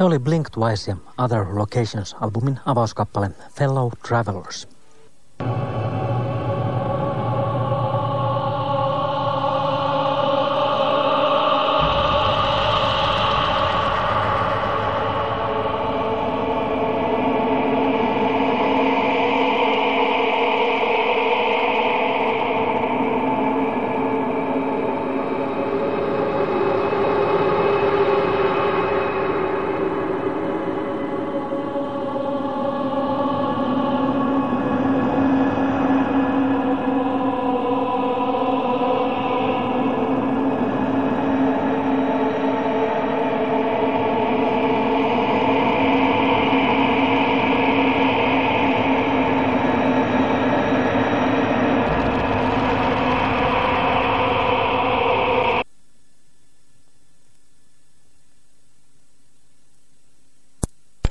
Se oli Blink Twice ja Other Locations-albumin avauskappale Fellow Travelers.